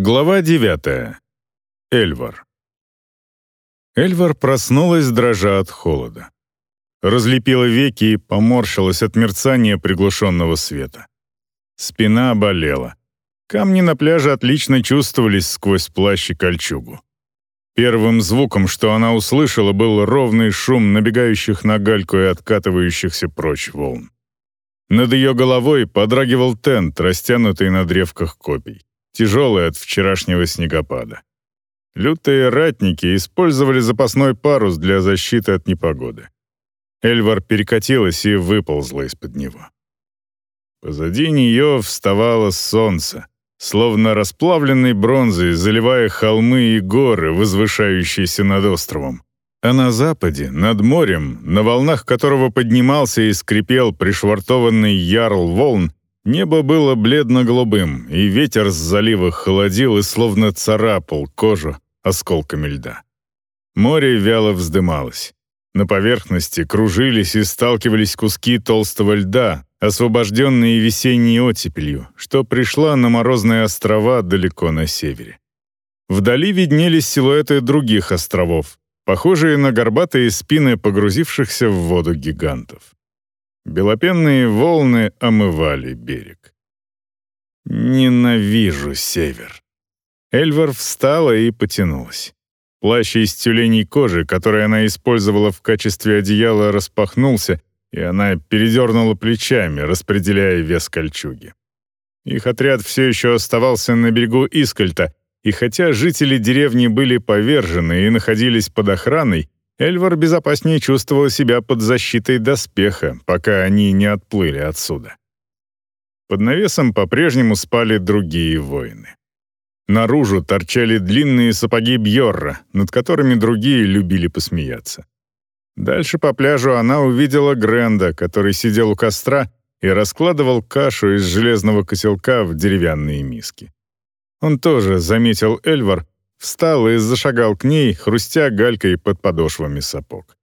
Глава 9. Эльвар. Эльвар проснулась, дрожа от холода. Разлепила веки и поморщилась от мерцания приглушенного света. Спина болела. Камни на пляже отлично чувствовались сквозь плащ и кольчугу. Первым звуком, что она услышала, был ровный шум набегающих на гальку и откатывающихся прочь волн. Над ее головой подрагивал тент, растянутый на древках копий тяжелый от вчерашнего снегопада. Лютые ратники использовали запасной парус для защиты от непогоды. Эльвар перекатилась и выползла из-под него. Позади нее вставало солнце, словно расплавленной бронзой, заливая холмы и горы, возвышающиеся над островом. А на западе, над морем, на волнах которого поднимался и скрипел пришвартованный ярл волн, Небо было бледно-голубым, и ветер с залива холодил и словно царапал кожу осколками льда. Море вяло вздымалось. На поверхности кружились и сталкивались куски толстого льда, освобожденные весенней оттепелью, что пришла на морозные острова далеко на севере. Вдали виднелись силуэты других островов, похожие на горбатые спины погрузившихся в воду гигантов. Белопенные волны омывали берег. «Ненавижу север». Эльвар встала и потянулась. Плащ из тюленей кожи, который она использовала в качестве одеяла, распахнулся, и она передернула плечами, распределяя вес кольчуги. Их отряд все еще оставался на берегу Искальта, и хотя жители деревни были повержены и находились под охраной, Эльвар безопаснее чувствовал себя под защитой доспеха, пока они не отплыли отсюда. Под навесом по-прежнему спали другие воины. Наружу торчали длинные сапоги Бьорра, над которыми другие любили посмеяться. Дальше по пляжу она увидела Гренда, который сидел у костра и раскладывал кашу из железного котелка в деревянные миски. Он тоже заметил Эльвар встал и зашагал к ней, хрустя галькой под подошвами сапог.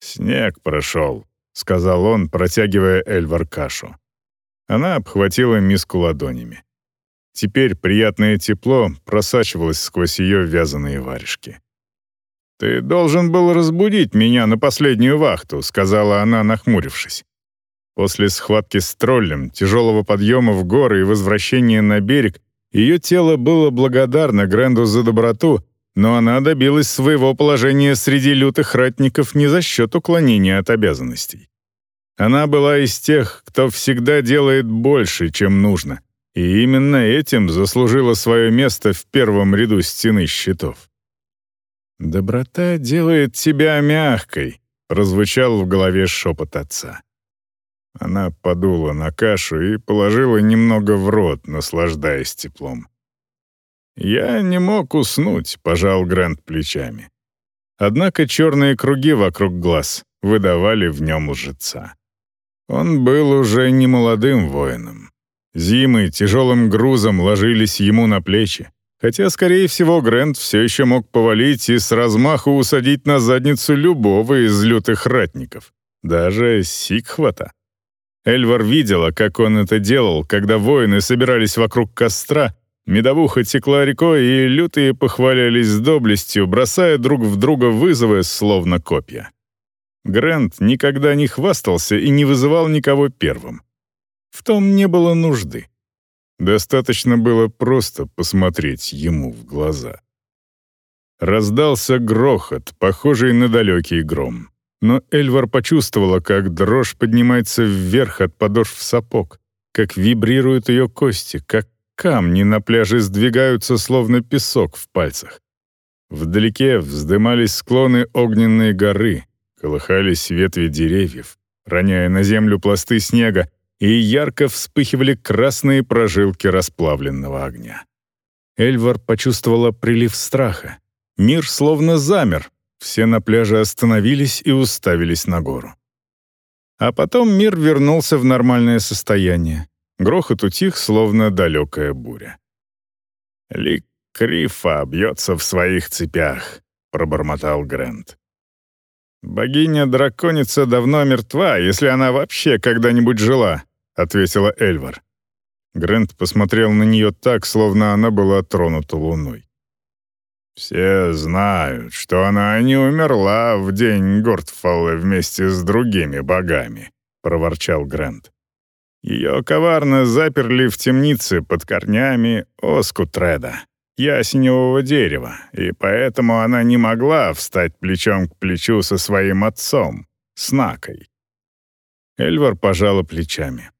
«Снег прошел», — сказал он, протягивая Эльвар кашу. Она обхватила миску ладонями. Теперь приятное тепло просачивалось сквозь ее вязаные варежки. «Ты должен был разбудить меня на последнюю вахту», — сказала она, нахмурившись. После схватки с троллем, тяжелого подъема в горы и возвращения на берег ее тело было благодарно Гренду за доброту, но она добилась своего положения среди лютых ратников не за счет уклонения от обязанностей. Она была из тех, кто всегда делает больше, чем нужно, и именно этим заслужила свое место в первом ряду стены щитов. «Доброта делает тебя мягкой», — прозвучал в голове шепот отца. Она подула на кашу и положила немного в рот, наслаждаясь теплом. «Я не мог уснуть», — пожал Грант плечами. Однако черные круги вокруг глаз выдавали в нем лжеца. Он был уже не молодым воином. Зимы тяжелым грузом ложились ему на плечи, хотя, скорее всего, Грант все еще мог повалить и с размаху усадить на задницу любого из лютых ратников, даже Сикхвата. Эльвар видела, как он это делал, когда воины собирались вокруг костра, медовуха текла рекой, и лютые похвалялись доблестью, бросая друг в друга вызовы, словно копья. Грэнд никогда не хвастался и не вызывал никого первым. В том не было нужды. Достаточно было просто посмотреть ему в глаза. Раздался грохот, похожий на далекий гром но Эльвар почувствовала, как дрожь поднимается вверх от подошв сапог, как вибрируют ее кости, как камни на пляже сдвигаются, словно песок в пальцах. Вдалеке вздымались склоны огненной горы, колыхались ветви деревьев, роняя на землю пласты снега, и ярко вспыхивали красные прожилки расплавленного огня. Эльвар почувствовала прилив страха. Мир словно замер, все на пляже остановились и уставились на гору. А потом мир вернулся в нормальное состояние. Грохот утих, словно далекая буря. «Лик Крифа бьется в своих цепях», — пробормотал Грэнд. «Богиня-драконица давно мертва, если она вообще когда-нибудь жила», — ответила Эльвар. Грэнд посмотрел на нее так, словно она была тронута луной. «Все знают, что она не умерла в день Гортфалла вместе с другими богами», — проворчал Грэнд. Ее коварно заперли в темнице под корнями Оскутреда, ясеневого дерева, и поэтому она не могла встать плечом к плечу со своим отцом, Снакой. Эльвар пожала плечами.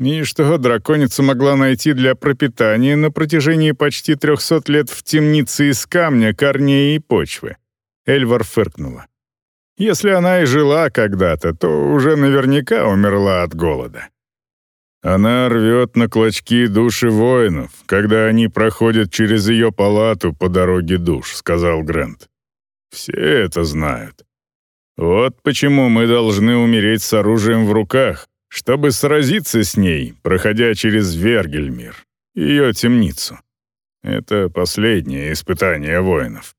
И что драконица могла найти для пропитания на протяжении почти трехсот лет в темнице из камня, корней и почвы? Эльвар фыркнула. Если она и жила когда-то, то уже наверняка умерла от голода. Она рвет на клочки души воинов, когда они проходят через ее палату по дороге душ», — сказал Грант. «Все это знают. Вот почему мы должны умереть с оружием в руках, чтобы сразиться с ней, проходя через Вергельмир, ее темницу. Это последнее испытание воинов.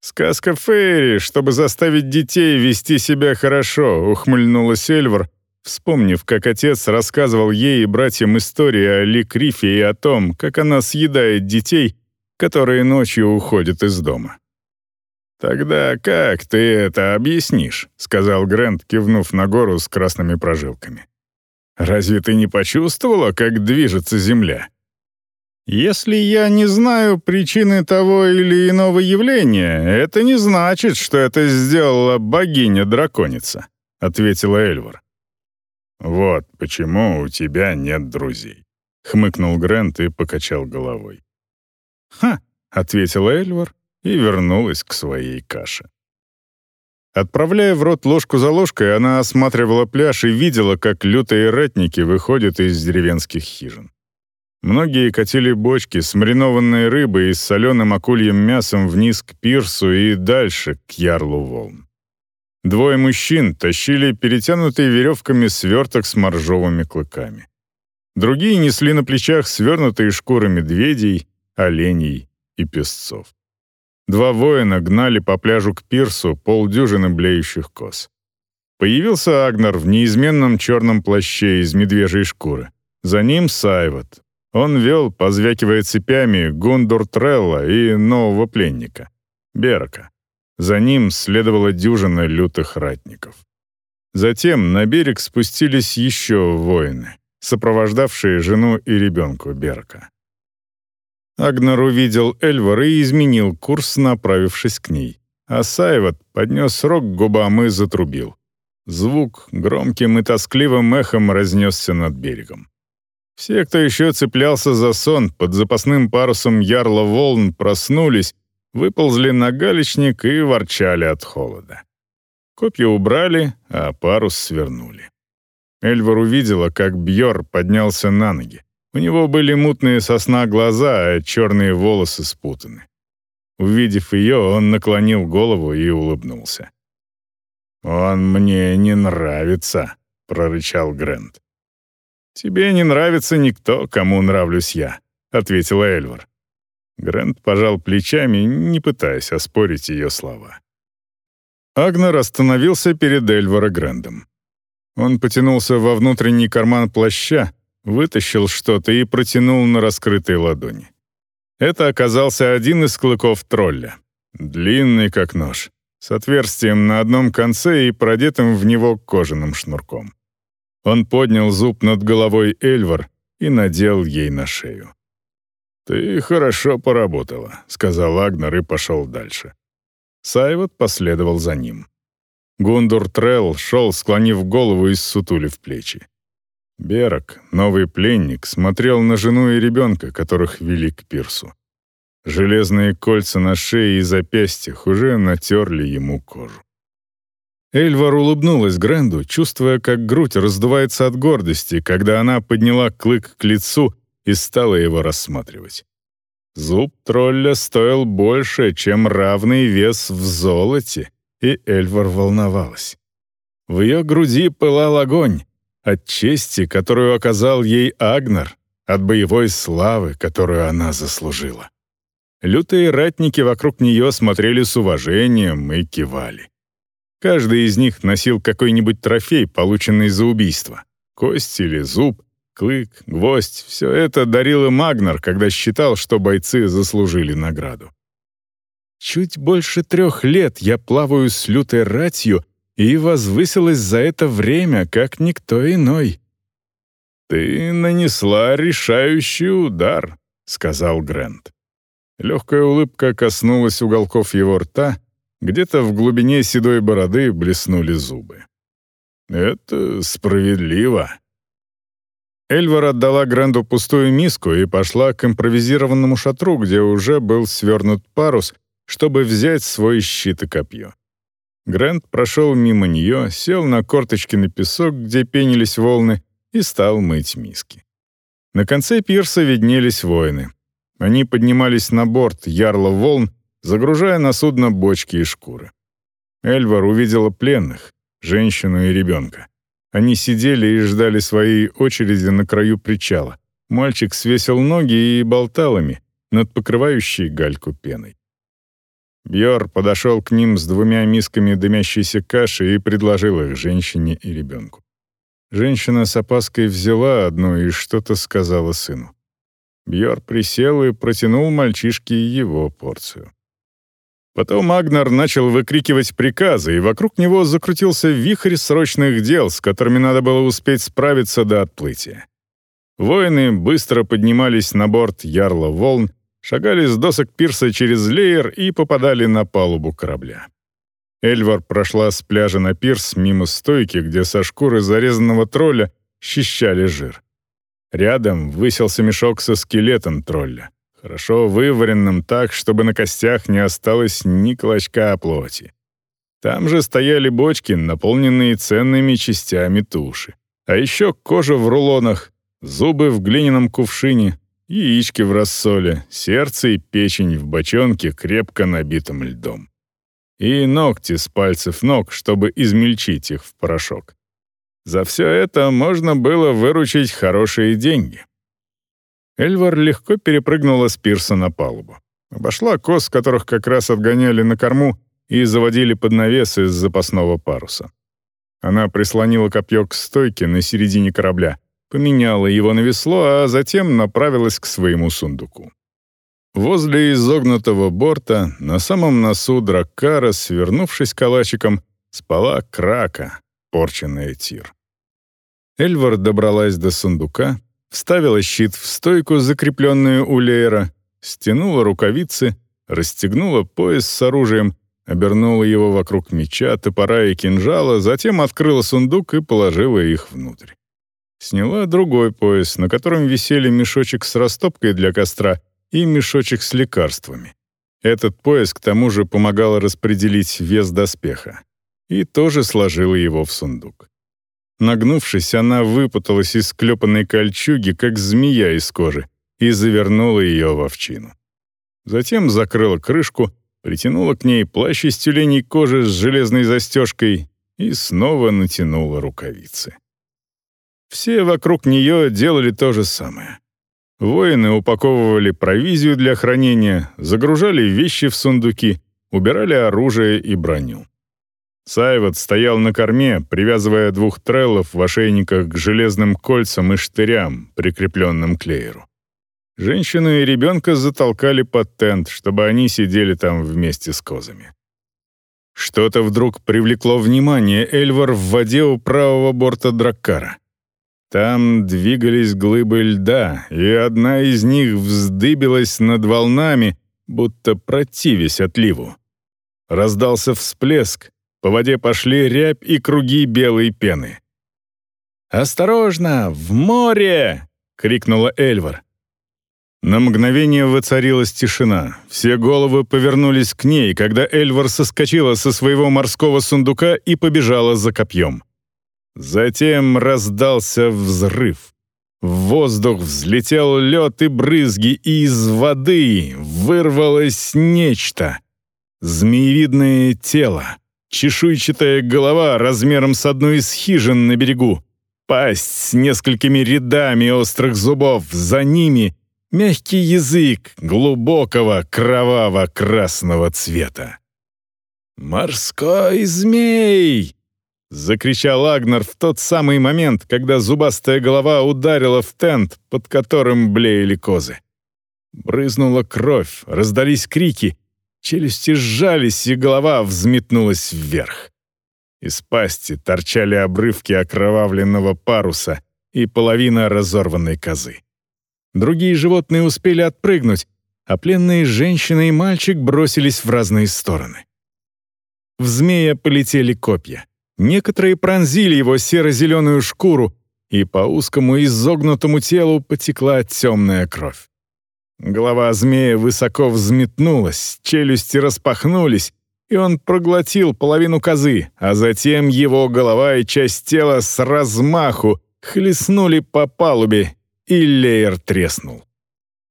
«Сказка Фейри, чтобы заставить детей вести себя хорошо», — ухмыльнулась Эльвар, вспомнив, как отец рассказывал ей и братьям истории о Ли Крифе и о том, как она съедает детей, которые ночью уходят из дома. «Тогда как ты это объяснишь?» — сказал Грэнд, кивнув на гору с красными прожилками. «Разве ты не почувствовала, как движется Земля?» Если я не знаю причины того или иного явления, это не значит, что это сделала богиня-драконица», — ответила Эльвар. «Вот почему у тебя нет друзей», — хмыкнул Грент и покачал головой. «Ха», — ответила Эльвар и вернулась к своей каше. Отправляя в рот ложку за ложкой, она осматривала пляж и видела, как лютые ратники выходят из деревенских хижин. Многие катили бочки с маринованной рыбой и с соленым акульем мясом вниз к пирсу и дальше, к ярлу волн. Двое мужчин тащили перетянутый веревками сверток с моржовыми клыками. Другие несли на плечах свернутые шкуры медведей, оленей и песцов. Два воина гнали по пляжу к пирсу полдюжины блеющих коз. Появился Агнар в неизменном черном плаще из медвежьей шкуры. За ним Сайват, он вел, позвякивая цепями, Гундур Трелла и нового пленника — Берка. За ним следовала дюжина лютых ратников. Затем на берег спустились еще воины, сопровождавшие жену и ребенку Берка. Агнар увидел Эльвар и изменил курс, направившись к ней. А Сайват поднес рог к губам и затрубил. Звук громким и тоскливым эхом разнесся над берегом. Все, кто еще цеплялся за сон под запасным парусом ярла волн, проснулись, выползли на галечник и ворчали от холода. Копья убрали, а парус свернули. Эльвар увидела, как Бьор поднялся на ноги. У него были мутные сосна глаза, а черные волосы спутаны. Увидев ее, он наклонил голову и улыбнулся. «Он мне не нравится», — прорычал Грэнд. «Тебе не нравится никто, кому нравлюсь я», — ответила Эльвар. Грэнд пожал плечами, не пытаясь оспорить ее слова. Агнер остановился перед Эльвар и Грэндом. Он потянулся во внутренний карман плаща, вытащил что-то и протянул на раскрытой ладони. Это оказался один из клыков тролля, длинный как нож, с отверстием на одном конце и продетым в него кожаным шнурком. Он поднял зуб над головой Эльвар и надел ей на шею. «Ты хорошо поработала», — сказал Агнер и пошел дальше. Сайвот последовал за ним. Гундур Трелл шел, склонив голову и ссутулив плечи. Берок, новый пленник, смотрел на жену и ребенка, которых вели к пирсу. Железные кольца на шее и запястьях уже натерли ему кожу. Эльвар улыбнулась Гренду, чувствуя, как грудь раздувается от гордости, когда она подняла клык к лицу и стала его рассматривать. Зуб тролля стоил больше, чем равный вес в золоте, и Эльвар волновалась. В ее груди пылал огонь от чести, которую оказал ей Агнар, от боевой славы, которую она заслужила. Лютые ратники вокруг нее смотрели с уважением и кивали. Каждый из них носил какой-нибудь трофей, полученный за убийство. Кость или зуб, клык, гвоздь — все это дарил им Агнар, когда считал, что бойцы заслужили награду. Чуть больше трех лет я плаваю с лютой ратью и возвысилась за это время, как никто иной. «Ты нанесла решающий удар», — сказал Грэнд. Легкая улыбка коснулась уголков его рта, где-то в глубине седой бороды блеснули зубы. «Это справедливо». Эльвар отдала Гренду пустую миску и пошла к импровизированному шатру, где уже был свернут парус, чтобы взять свой щит и копье. Грэнд прошел мимо нее, сел на корточки на песок, где пенились волны, и стал мыть миски. На конце пирса виднелись воины. Они поднимались на борт ярла волн, загружая на судно бочки и шкуры. Эльвар увидела пленных, женщину и ребенка. Они сидели и ждали своей очереди на краю причала. Мальчик свесил ноги и болтал ими над покрывающей гальку пеной. Бьор подошел к ним с двумя мисками дымящейся каши и предложил их женщине и ребенку. Женщина с опаской взяла одну и что-то сказала сыну. Бьор присел и протянул мальчишке его порцию. Потом Агнар начал выкрикивать приказы, и вокруг него закрутился вихрь срочных дел, с которыми надо было успеть справиться до отплытия. Воины быстро поднимались на борт ярла волн, шагали с досок пирса через леер и попадали на палубу корабля. Эльвар прошла с пляжа на пирс мимо стойки, где со шкуры зарезанного тролля счищали жир. Рядом высился мешок со скелетом тролля, хорошо вываренным так, чтобы на костях не осталось ни клочка плоти. Там же стояли бочки, наполненные ценными частями туши. А еще кожа в рулонах, зубы в глиняном кувшине, яички в рассоле, сердце и печень в бочонке, крепко набитом льдом. И ногти с пальцев ног, чтобы измельчить их в порошок. За все это можно было выручить хорошие деньги. Эльвар легко перепрыгнула с пирса на палубу. Обошла кос, которых как раз отгоняли на корму, и заводили под навес из запасного паруса. Она прислонила копье к стойке на середине корабля, поменяла его на весло, а затем направилась к своему сундуку. Возле изогнутого борта, на самом носу драккара, свернувшись калачиком, спала крака, порченная тир. Эльвар добралась до сундука, вставила щит в стойку, закрепленную у леера, стянула рукавицы, расстегнула пояс с оружием, обернула его вокруг меча, топора и кинжала, затем открыла сундук и положила их внутрь. Сняла другой пояс, на котором висели мешочек с растопкой для костра и мешочек с лекарствами. Этот пояс к тому же помогал распределить вес доспеха. И тоже сложила его в сундук. Нагнувшись, она выпуталась из склепанной кольчуги, как змея из кожи, и завернула ее в овчину. Затем закрыла крышку, притянула к ней плащ из тюленей кожи с железной застежкой и снова натянула рукавицы. Все вокруг нее делали то же самое. Воины упаковывали провизию для хранения, загружали вещи в сундуки, убирали оружие и броню. Сайвот стоял на корме, привязывая двух треллов в ошейниках к железным кольцам и штырям, прикрепленным к лееру. Женщину и ребенка затолкали под тент, чтобы они сидели там вместе с козами. Что-то вдруг привлекло внимание Эльвар в воде у правого борта Драккара. Там двигались глыбы льда, и одна из них вздыбилась над волнами, будто противясь отливу. Раздался всплеск, по воде пошли рябь и круги белой пены. «Осторожно! В море!» — крикнула Эльвар. На мгновение воцарилась тишина. Все головы повернулись к ней, когда Эльвар соскочила со своего морского сундука и побежала за копьем. Затем раздался взрыв. В воздух взлетел лед и брызги, и из воды вырвалось нечто. Змеевидное тело, чешуйчатая голова размером с одну из хижин на берегу, пасть с несколькими рядами острых зубов, за ними мягкий язык глубокого кроваво-красного цвета. «Морской змей!» — закричал Агнер в тот самый момент, когда зубастая голова ударила в тент, под которым блеяли козы. Брызнула кровь, раздались крики, челюсти сжались, и голова взметнулась вверх. Из пасти торчали обрывки окровавленного паруса и половина разорванной козы. Другие животные успели отпрыгнуть, а пленные женщина и мальчик бросились в разные стороны. В змея полетели копья. Некоторые пронзили его серо-зеленую шкуру, и по узкому изогнутому телу потекла темная кровь. Голова змея высоко взметнулась, челюсти распахнулись, и он проглотил половину козы, а затем его голова и часть тела с размаху хлестнули по палубе, и леер треснул.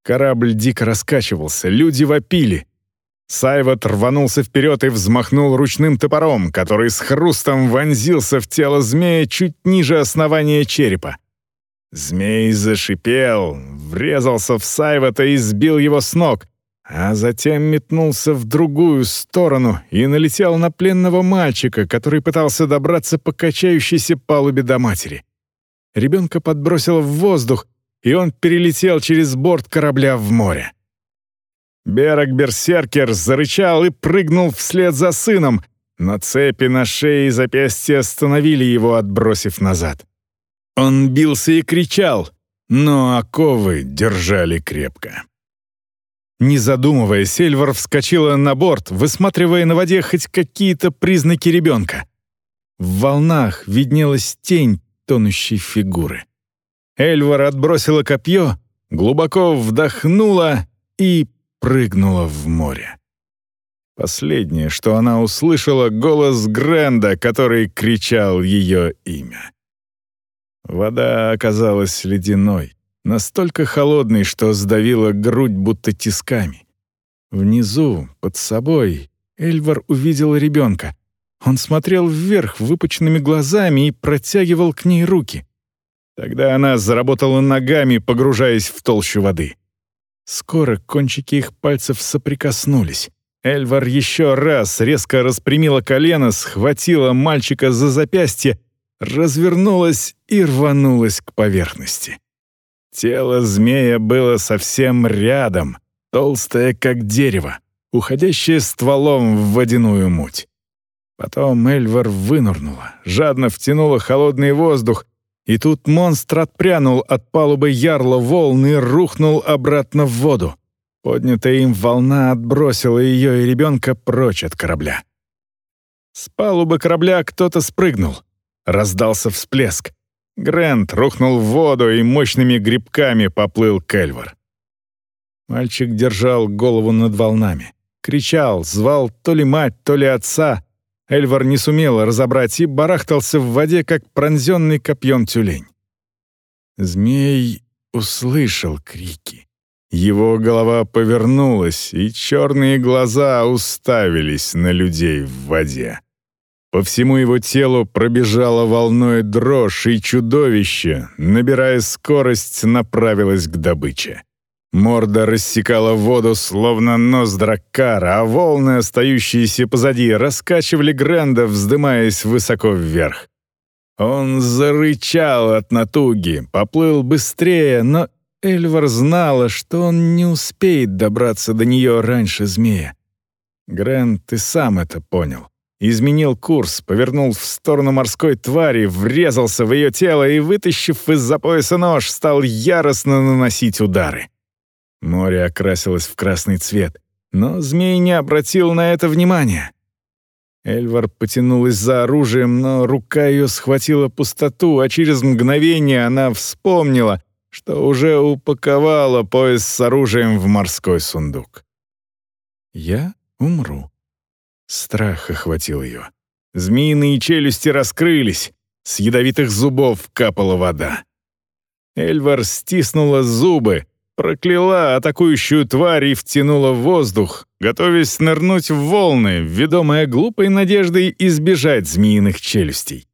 Корабль дико раскачивался, люди вопили. Сайвот рванулся вперед и взмахнул ручным топором, который с хрустом вонзился в тело змея чуть ниже основания черепа. Змей зашипел, врезался в Сайвота и сбил его с ног, а затем метнулся в другую сторону и налетел на пленного мальчика, который пытался добраться по качающейся палубе до матери. Ребенка подбросило в воздух, и он перелетел через борт корабля в море. Берег-берсеркер зарычал и прыгнул вслед за сыном, но цепи на шее и запястье остановили его, отбросив назад. Он бился и кричал, но оковы держали крепко. Не задумываясь, Эльвар вскочила на борт, высматривая на воде хоть какие-то признаки ребенка. В волнах виднелась тень тонущей фигуры. Эльвар отбросила копье, глубоко вдохнула и прыгнула в море. Последнее, что она услышала, голос Гренда, который кричал ее имя. Вода оказалась ледяной, настолько холодной, что сдавила грудь будто тисками. Внизу, под собой, Эльвар увидел ребенка. Он смотрел вверх выпученными глазами и протягивал к ней руки. Тогда она заработала ногами, погружаясь в толщу воды. Скоро кончики их пальцев соприкоснулись. Эльвар еще раз резко распрямила колено, схватила мальчика за запястье, развернулась и рванулась к поверхности. Тело змея было совсем рядом, толстое как дерево, уходящее стволом в водяную муть. Потом Эльвар вынырнула, жадно втянула холодный воздух и тут монстр отпрянул от палубы ярла волны и рухнул обратно в воду. Поднятая им волна отбросила ее и ребенка прочь от корабля. С палубы корабля кто-то спрыгнул. Раздался всплеск. Грэнд рухнул в воду и мощными грибками поплыл Кельвар. Мальчик держал голову над волнами. Кричал, звал то ли мать, то ли отца, Эльвар не сумел разобрать и барахтался в воде, как пронзенный копьем тюлень. Змей услышал крики. Его голова повернулась, и черные глаза уставились на людей в воде. По всему его телу пробежала волной дрожь, и чудовище, набирая скорость, направилось к добыче. Морда рассекала воду, словно нос драккара, а волны, остающиеся позади, раскачивали Гренда, вздымаясь высоко вверх. Он зарычал от натуги, поплыл быстрее, но Эльвар знала, что он не успеет добраться до нее раньше змея. Грэнд и сам это понял. Изменил курс, повернул в сторону морской твари, врезался в ее тело и, вытащив из-за пояса нож, стал яростно наносить удары. Море окрасилось в красный цвет, но змей не обратил на это внимания. Эльвар потянулась за оружием, но рука ее схватила пустоту, а через мгновение она вспомнила, что уже упаковала пояс с оружием в морской сундук. «Я умру». Страх охватил ее. Змеиные челюсти раскрылись, с ядовитых зубов капала вода. Эльвар стиснула зубы, прокляла атакующую тварь и втянула в воздух, готовясь нырнуть в волны, ведомая глупой надеждой избежать змеиных челюстей.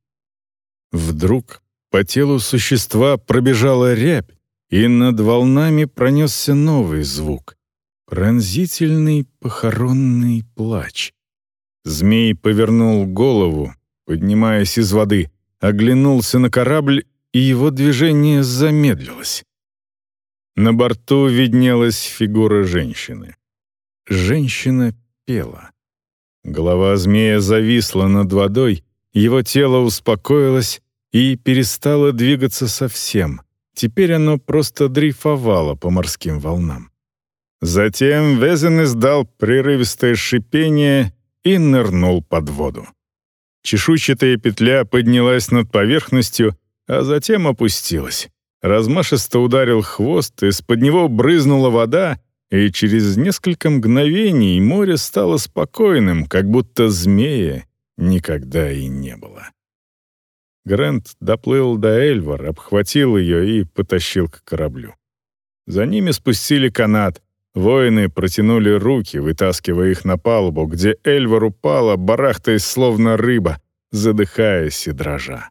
Вдруг по телу существа пробежала рябь, и над волнами пронесся новый звук — пронзительный похоронный плач. Змей повернул голову, поднимаясь из воды, оглянулся на корабль, и его движение замедлилось. На борту виднелась фигура женщины. Женщина пела. Голова змея зависла над водой, его тело успокоилось и перестало двигаться совсем. Теперь оно просто дрейфовало по морским волнам. Затем Везен издал прерывистое шипение и нырнул под воду. Чешуйчатая петля поднялась над поверхностью, а затем опустилась. Размашисто ударил хвост, из-под него брызнула вода, и через несколько мгновений море стало спокойным, как будто змея никогда и не было. Грант доплыл до Эльвар, обхватил ее и потащил к кораблю. За ними спустили канат. Воины протянули руки, вытаскивая их на палубу, где Эльвар упала, барахтаясь словно рыба, задыхаясь и дрожа.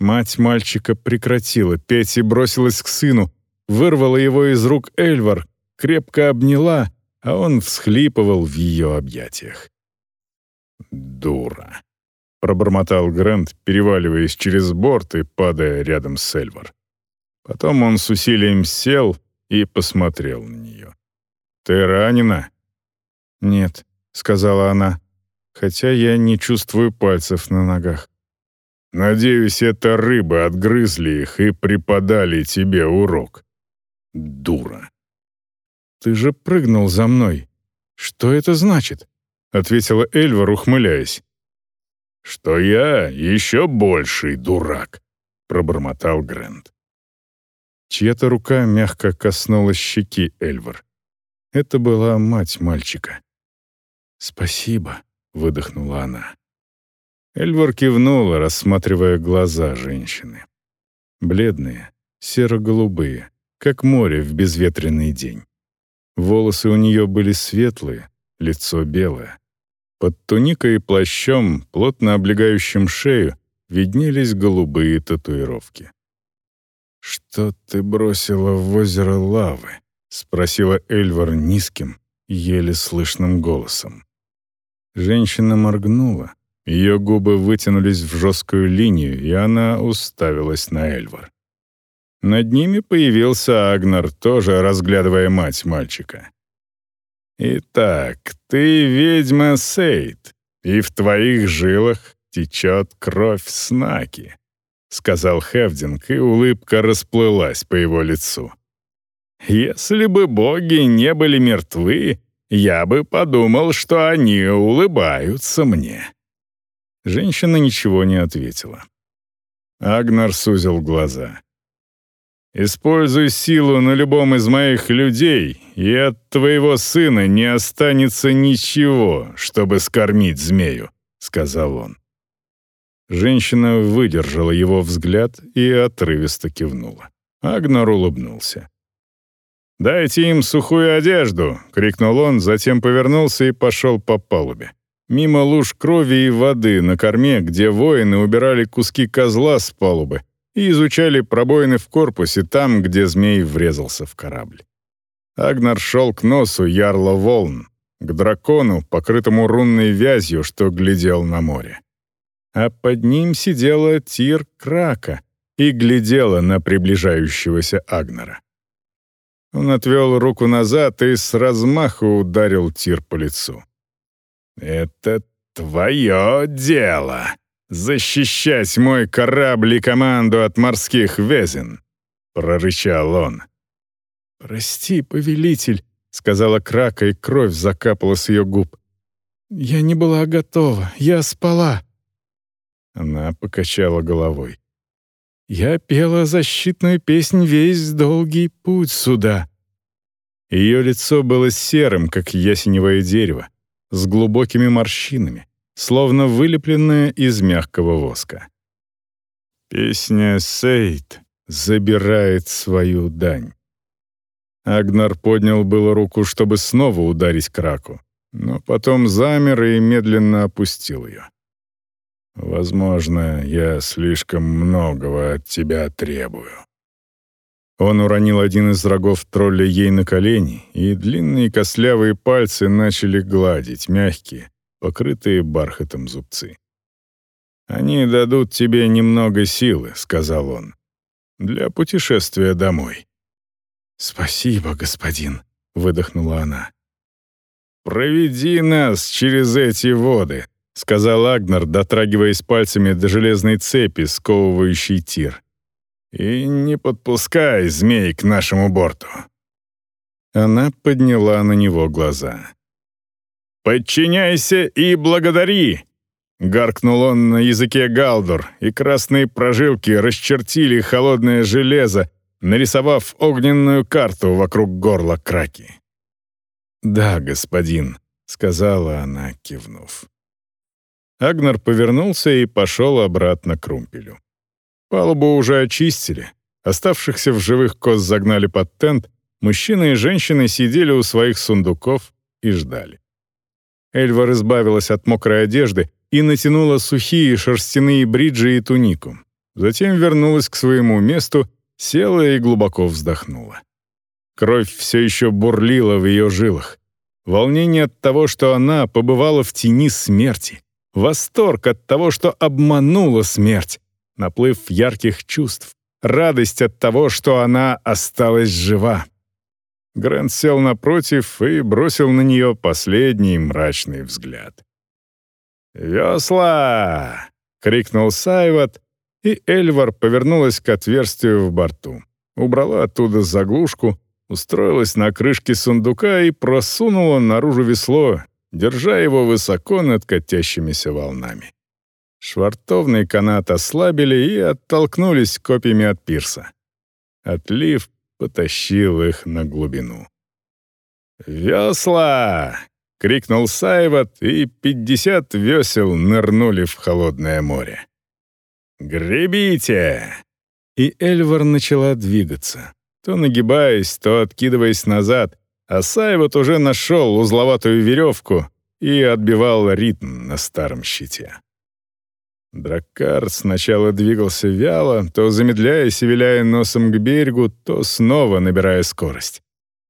Мать мальчика прекратила петь и бросилась к сыну, вырвала его из рук Эльвар, крепко обняла, а он всхлипывал в ее объятиях. «Дура», — пробормотал Грант, переваливаясь через борт и падая рядом с Эльвар. Потом он с усилием сел и посмотрел на нее. «Ты ранена?» «Нет», — сказала она, хотя я не чувствую пальцев на ногах. «Надеюсь, это рыбы отгрызли их и преподали тебе урок. Дура». «Ты же прыгнул за мной. Что это значит?» — ответила Эльвар, ухмыляясь. «Что я еще больший дурак», — пробормотал Грэнд. Чья-то рука мягко коснулась щеки Эльвар. Это была мать мальчика. «Спасибо», — выдохнула она. Эльвар кивнула, рассматривая глаза женщины. Бледные, серо-голубые, как море в безветренный день. Волосы у нее были светлые, лицо белое. Под туникой и плащом, плотно облегающим шею, виднелись голубые татуировки. «Что ты бросила в озеро лавы?» — спросила Эльвар низким, еле слышным голосом. Женщина моргнула, ее губы вытянулись в жесткую линию, и она уставилась на Эльвар. Над ними появился Агнар, тоже разглядывая мать мальчика. «Итак, ты ведьма Сейд, и в твоих жилах течет кровь Снаки», — сказал Хевдинг, и улыбка расплылась по его лицу. «Если бы боги не были мертвы, я бы подумал, что они улыбаются мне». Женщина ничего не ответила. Агнар сузил глаза. Используй силу на любом из моих людей, и от твоего сына не останется ничего, чтобы скормить змею», — сказал он. Женщина выдержала его взгляд и отрывисто кивнула. Агнар улыбнулся. «Дайте им сухую одежду!» — крикнул он, затем повернулся и пошел по палубе. Мимо луж крови и воды на корме, где воины убирали куски козла с палубы, и изучали пробоины в корпусе там, где змей врезался в корабль. Агнар шел к носу ярла волн, к дракону, покрытому рунной вязью, что глядел на море. А под ним сидела Тир Крака и глядела на приближающегося Агнара. Он отвел руку назад и с размаху ударил Тир по лицу. «Это твое дело!» защищать мой корабль и команду от морских везен», — прорычал он. «Прости, повелитель», — сказала Крака, и кровь закапала с ее губ. «Я не была готова, я спала». Она покачала головой. «Я пела защитную песнь весь долгий путь сюда». Ее лицо было серым, как ясеневое дерево, с глубокими морщинами словно вылепленная из мягкого воска. Песня «Сейд» забирает свою дань. Агнар поднял было руку, чтобы снова ударить Краку, но потом замер и медленно опустил ее. «Возможно, я слишком многого от тебя требую». Он уронил один из рогов тролля ей на колени, и длинные костлявые пальцы начали гладить, мягкие, покрытые бархатом зубцы. «Они дадут тебе немного силы», — сказал он, — «для путешествия домой». «Спасибо, господин», — выдохнула она. «Проведи нас через эти воды», — сказал Агнар, дотрагиваясь пальцами до железной цепи, сковывающей тир. «И не подпускай змей к нашему борту». Она подняла на него глаза. «Подчиняйся и благодари!» Гаркнул он на языке галдур, и красные прожилки расчертили холодное железо, нарисовав огненную карту вокруг горла краки. «Да, господин», — сказала она, кивнув. Агнар повернулся и пошел обратно к румпелю. Палубу уже очистили. Оставшихся в живых коз загнали под тент, мужчины и женщины сидели у своих сундуков и ждали. Эльвар избавилась от мокрой одежды и натянула сухие шерстяные бриджи и тунику. Затем вернулась к своему месту, села и глубоко вздохнула. Кровь все еще бурлила в ее жилах. Волнение от того, что она побывала в тени смерти. Восторг от того, что обманула смерть. Наплыв ярких чувств. Радость от того, что она осталась жива. Грант сел напротив и бросил на нее последний мрачный взгляд. «Весла!» — крикнул Сайват, и Эльвар повернулась к отверстию в борту. Убрала оттуда заглушку, устроилась на крышке сундука и просунула наружу весло, держа его высоко над катящимися волнами. Швартовный канат ослабили и оттолкнулись копьями от пирса. Отлив потащил их на глубину. «Весла!» — крикнул Сайват, и пятьдесят весел нырнули в холодное море. «Гребите!» И Эльвар начала двигаться, то нагибаясь, то откидываясь назад, а Сайват уже нашел узловатую веревку и отбивал ритм на старом щите. Драккар сначала двигался вяло, то замедляясь и виляя носом к берегу, то снова набирая скорость.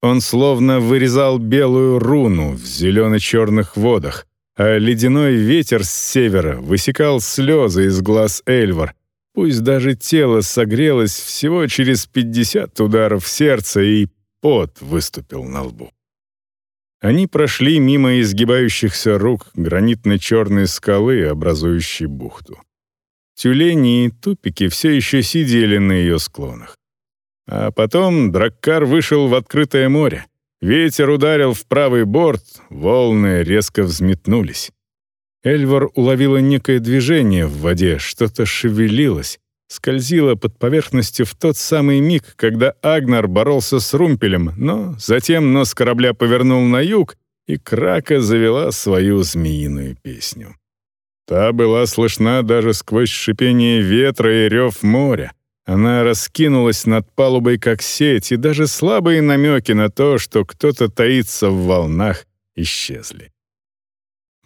Он словно вырезал белую руну в зелено-черных водах, а ледяной ветер с севера высекал слезы из глаз Эльвар, пусть даже тело согрелось всего через 50 ударов сердца и пот выступил на лбу. Они прошли мимо изгибающихся рук гранитно-черной скалы, образующей бухту. Тюлени и тупики все еще сидели на ее склонах. А потом Драккар вышел в открытое море. Ветер ударил в правый борт, волны резко взметнулись. Эльвар уловила некое движение в воде, что-то шевелилось, скользило под поверхностью в тот самый миг, когда Агнар боролся с румпелем, но затем нос корабля повернул на юг, и Крака завела свою змеиную песню. Та была слышна даже сквозь шипение ветра и рев моря. Она раскинулась над палубой, как сеть, и даже слабые намеки на то, что кто-то таится в волнах, исчезли.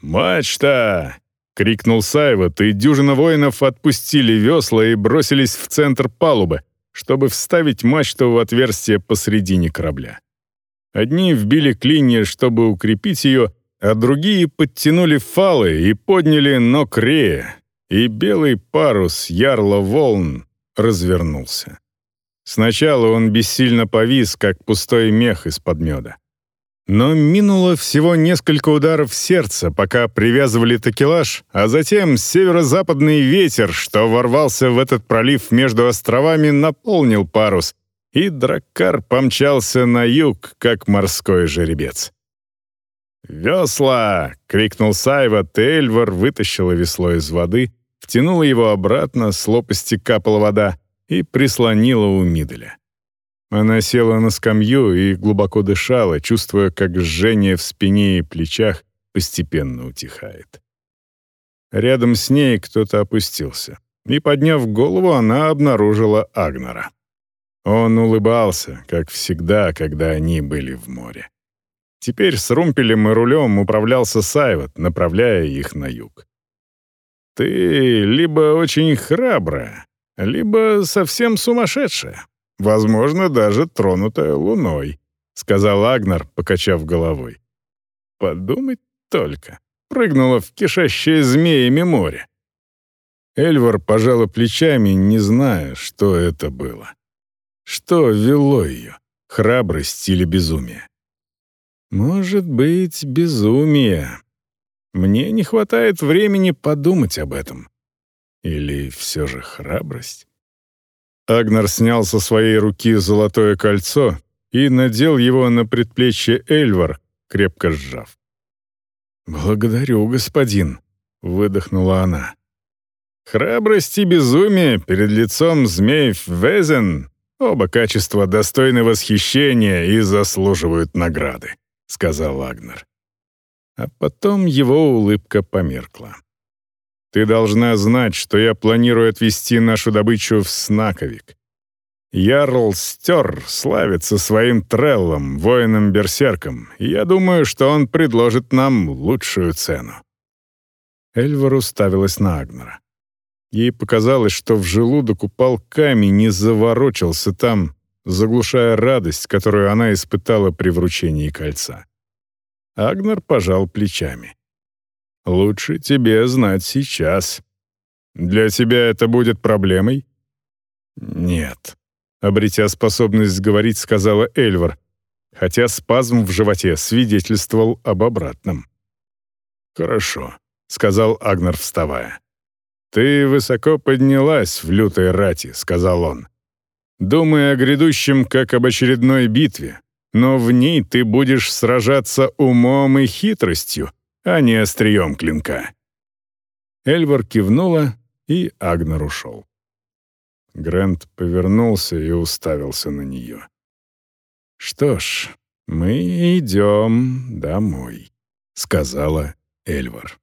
«Мачта!» — крикнул Сайвот, и дюжина воинов отпустили весла и бросились в центр палубы, чтобы вставить мачту в отверстие посредине корабля. Одни вбили клинья, чтобы укрепить ее, а другие подтянули фалы и подняли ног рея, и белый парус ярла волн развернулся. Сначала он бессильно повис, как пустой мех из-под меда. Но минуло всего несколько ударов сердца, пока привязывали такелаж, а затем северо-западный ветер, что ворвался в этот пролив между островами, наполнил парус, и драккар помчался на юг, как морской жеребец. «Весла!» — крикнул Сайва, Тельвар вытащила весло из воды — втянула его обратно, с лопасти капала вода и прислонила у Миделя. Она села на скамью и глубоко дышала, чувствуя, как жжение в спине и плечах постепенно утихает. Рядом с ней кто-то опустился, и, подняв голову, она обнаружила Агнора. Он улыбался, как всегда, когда они были в море. Теперь с румпелем и рулем управлялся Сайвот, направляя их на юг. Ты либо очень храбрая, либо совсем сумасшедшая, возможно, даже тронутая луной», — сказал Агнар, покачав головой. «Подумать только, прыгнула в кишащее змеями море. Эльвар пожала плечами, не зная, что это было. Что вело ее, храбрость или безумие? Может быть, безумие. Мне не хватает времени подумать об этом. Или все же храбрость? Агнар снял со своей руки золотое кольцо и надел его на предплечье Эльвар, крепко сжав. «Благодарю, господин», — выдохнула она. «Храбрость и безумие перед лицом змеев Везен — оба качества достойны восхищения и заслуживают награды», — сказал Агнер. А потом его улыбка померкла. «Ты должна знать, что я планирую отвезти нашу добычу в Снаковик. Ярл Стер славится своим треллом, воином-берсерком, и я думаю, что он предложит нам лучшую цену». Эльвар уставилась на Агнера. Ей показалось, что в желудок упал камень и заворочился там, заглушая радость, которую она испытала при вручении кольца. Агнер пожал плечами. «Лучше тебе знать сейчас. Для тебя это будет проблемой?» «Нет», обретя способность говорить, сказала Эльвар, хотя спазм в животе свидетельствовал об обратном. «Хорошо», — сказал Агнер, вставая. «Ты высоко поднялась в лютой рати», — сказал он. «Думай о грядущем, как об очередной битве, но в ней ты будешь сражаться умом и хитростью, а не острием клинка». Эльвар кивнула, и Агнер ушел. Грант повернулся и уставился на нее. «Что ж, мы идем домой», — сказала Эльвар.